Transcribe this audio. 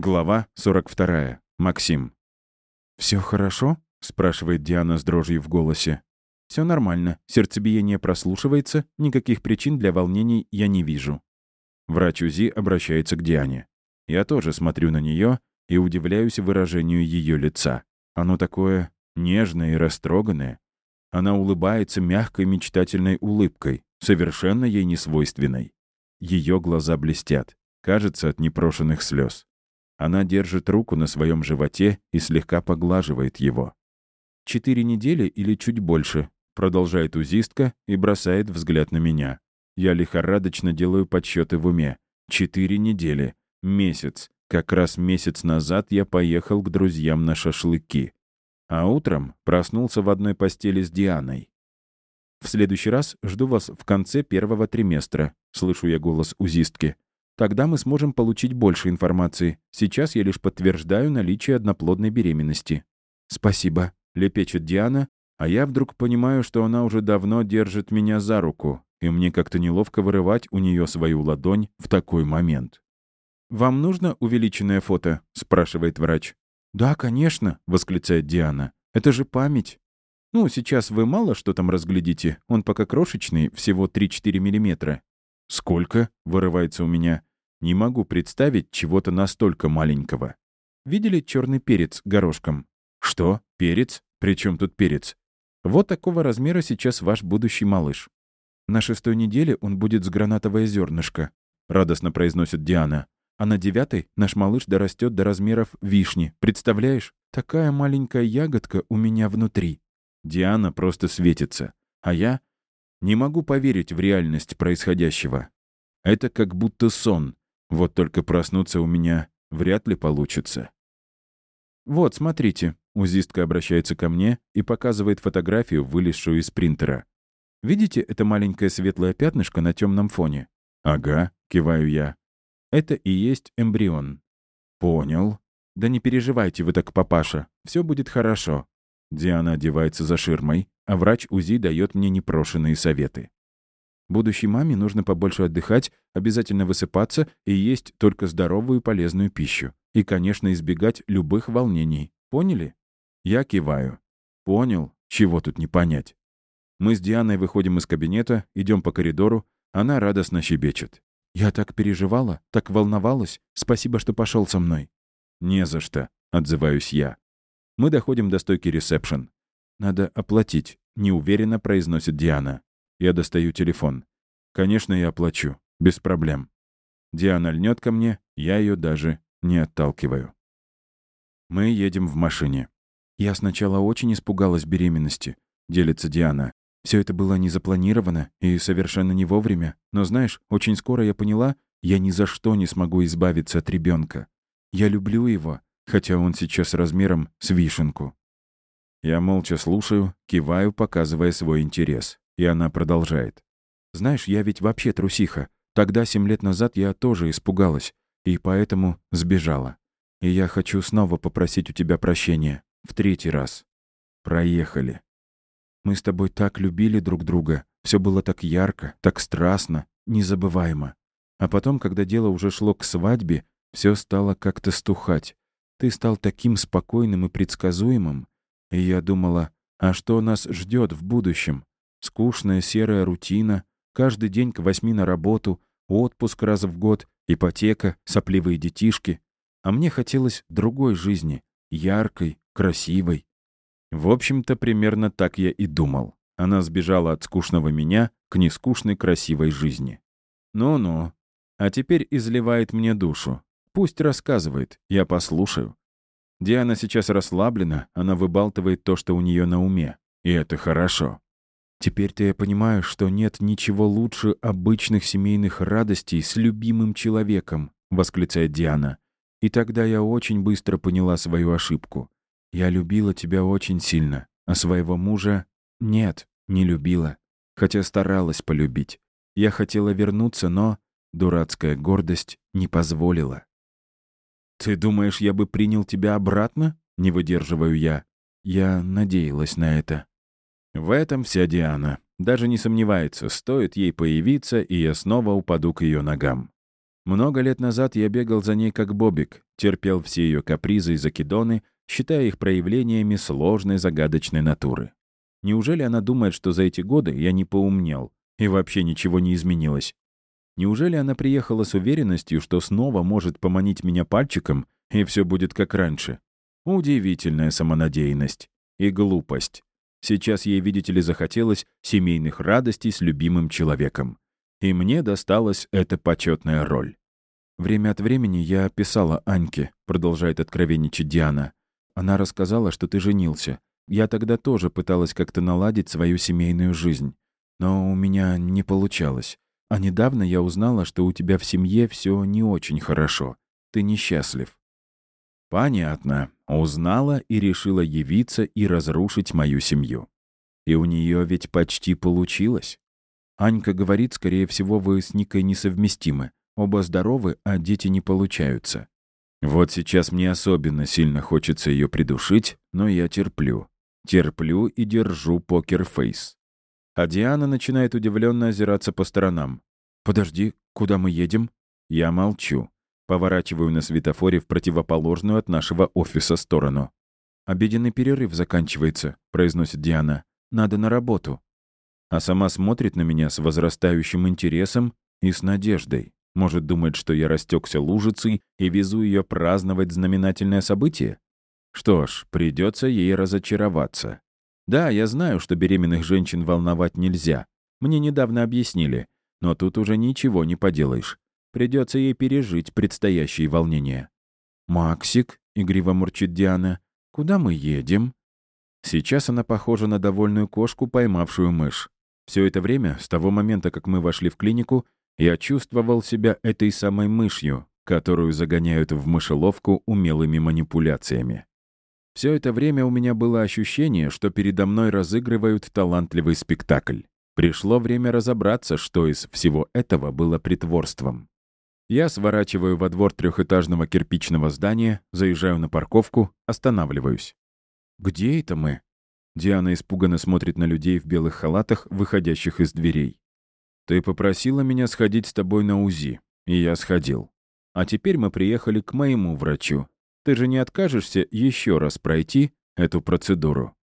Глава 42. Максим. «Все хорошо?» — спрашивает Диана с дрожью в голосе. Все нормально. Сердцебиение прослушивается, никаких причин для волнений я не вижу». Врач УЗИ обращается к Диане. Я тоже смотрю на нее и удивляюсь выражению ее лица. Оно такое нежное и растроганное. Она улыбается мягкой мечтательной улыбкой, совершенно ей несвойственной. Ее глаза блестят, кажется, от непрошенных слез. Она держит руку на своем животе и слегка поглаживает его. «Четыре недели или чуть больше», — продолжает узистка и бросает взгляд на меня. Я лихорадочно делаю подсчеты в уме. Четыре недели. Месяц. Как раз месяц назад я поехал к друзьям на шашлыки. А утром проснулся в одной постели с Дианой. «В следующий раз жду вас в конце первого триместра», — слышу я голос узистки. Тогда мы сможем получить больше информации. Сейчас я лишь подтверждаю наличие одноплодной беременности». «Спасибо», — лепечет Диана, а я вдруг понимаю, что она уже давно держит меня за руку, и мне как-то неловко вырывать у нее свою ладонь в такой момент. «Вам нужно увеличенное фото?» — спрашивает врач. «Да, конечно», — восклицает Диана. «Это же память». «Ну, сейчас вы мало что там разглядите. Он пока крошечный, всего 3-4 миллиметра». «Сколько?» — вырывается у меня. Не могу представить чего-то настолько маленького. Видели черный перец горошком? Что? Перец? Причем тут перец? Вот такого размера сейчас ваш будущий малыш. На шестой неделе он будет с гранатовое зернышко, радостно произносит Диана. А на девятой наш малыш дорастет до размеров вишни. Представляешь? Такая маленькая ягодка у меня внутри. Диана просто светится. А я не могу поверить в реальность происходящего. Это как будто сон. Вот только проснуться у меня вряд ли получится. «Вот, смотрите», — узистка обращается ко мне и показывает фотографию, вылезшую из принтера. «Видите это маленькое светлое пятнышко на темном фоне?» «Ага», — киваю я. «Это и есть эмбрион». «Понял». «Да не переживайте вы так, папаша. Все будет хорошо». Диана одевается за ширмой, а врач УЗИ дает мне непрошенные советы. Будущей маме нужно побольше отдыхать, обязательно высыпаться и есть только здоровую полезную пищу. И, конечно, избегать любых волнений. Поняли? Я киваю. Понял. Чего тут не понять? Мы с Дианой выходим из кабинета, идем по коридору. Она радостно щебечет. «Я так переживала, так волновалась. Спасибо, что пошел со мной». «Не за что», — отзываюсь я. Мы доходим до стойки ресепшн. «Надо оплатить», — неуверенно произносит Диана. Я достаю телефон. Конечно, я оплачу. Без проблем. Диана льнет ко мне, я ее даже не отталкиваю. Мы едем в машине. Я сначала очень испугалась беременности, делится Диана. Все это было не запланировано и совершенно не вовремя. Но знаешь, очень скоро я поняла, я ни за что не смогу избавиться от ребенка. Я люблю его, хотя он сейчас размером с вишенку. Я молча слушаю, киваю, показывая свой интерес. И она продолжает. «Знаешь, я ведь вообще трусиха. Тогда, семь лет назад, я тоже испугалась. И поэтому сбежала. И я хочу снова попросить у тебя прощения. В третий раз. Проехали. Мы с тобой так любили друг друга. Все было так ярко, так страстно, незабываемо. А потом, когда дело уже шло к свадьбе, все стало как-то стухать. Ты стал таким спокойным и предсказуемым. И я думала, а что нас ждет в будущем? Скучная серая рутина, каждый день к восьми на работу, отпуск раз в год, ипотека, сопливые детишки. А мне хотелось другой жизни, яркой, красивой. В общем-то, примерно так я и думал. Она сбежала от скучного меня к нескучной красивой жизни. Ну-ну. А теперь изливает мне душу. Пусть рассказывает, я послушаю. Диана сейчас расслаблена, она выбалтывает то, что у нее на уме. И это хорошо. Теперь-то я понимаю, что нет ничего лучше обычных семейных радостей с любимым человеком, восклицает Диана. И тогда я очень быстро поняла свою ошибку. Я любила тебя очень сильно, а своего мужа нет, не любила, хотя старалась полюбить. Я хотела вернуться, но дурацкая гордость не позволила. «Ты думаешь, я бы принял тебя обратно?» — не выдерживаю я. Я надеялась на это. В этом вся Диана. Даже не сомневается, стоит ей появиться, и я снова упаду к ее ногам. Много лет назад я бегал за ней как бобик, терпел все ее капризы и закидоны, считая их проявлениями сложной загадочной натуры. Неужели она думает, что за эти годы я не поумнел и вообще ничего не изменилось? Неужели она приехала с уверенностью, что снова может поманить меня пальчиком, и все будет как раньше? Удивительная самонадеянность и глупость. Сейчас ей, видите ли, захотелось семейных радостей с любимым человеком. И мне досталась эта почетная роль. «Время от времени я писала Аньке», — продолжает откровенничать Диана. «Она рассказала, что ты женился. Я тогда тоже пыталась как-то наладить свою семейную жизнь. Но у меня не получалось. А недавно я узнала, что у тебя в семье все не очень хорошо. Ты несчастлив. Понятно. Узнала и решила явиться и разрушить мою семью. И у нее ведь почти получилось. Анька говорит, скорее всего, вы с Никой несовместимы. Оба здоровы, а дети не получаются. Вот сейчас мне особенно сильно хочется ее придушить, но я терплю. Терплю и держу покерфейс. А Диана начинает удивленно озираться по сторонам. «Подожди, куда мы едем?» Я молчу. Поворачиваю на светофоре в противоположную от нашего офиса сторону. «Обеденный перерыв заканчивается», — произносит Диана. «Надо на работу». А сама смотрит на меня с возрастающим интересом и с надеждой. Может, думает, что я растекся лужицей и везу ее праздновать знаменательное событие? Что ж, придется ей разочароваться. Да, я знаю, что беременных женщин волновать нельзя. Мне недавно объяснили. Но тут уже ничего не поделаешь. Придется ей пережить предстоящие волнения. «Максик», — игриво мурчит Диана, — «куда мы едем?» Сейчас она похожа на довольную кошку, поймавшую мышь. Все это время, с того момента, как мы вошли в клинику, я чувствовал себя этой самой мышью, которую загоняют в мышеловку умелыми манипуляциями. Все это время у меня было ощущение, что передо мной разыгрывают талантливый спектакль. Пришло время разобраться, что из всего этого было притворством. Я сворачиваю во двор трехэтажного кирпичного здания, заезжаю на парковку, останавливаюсь. «Где это мы?» Диана испуганно смотрит на людей в белых халатах, выходящих из дверей. «Ты попросила меня сходить с тобой на УЗИ, и я сходил. А теперь мы приехали к моему врачу. Ты же не откажешься еще раз пройти эту процедуру?»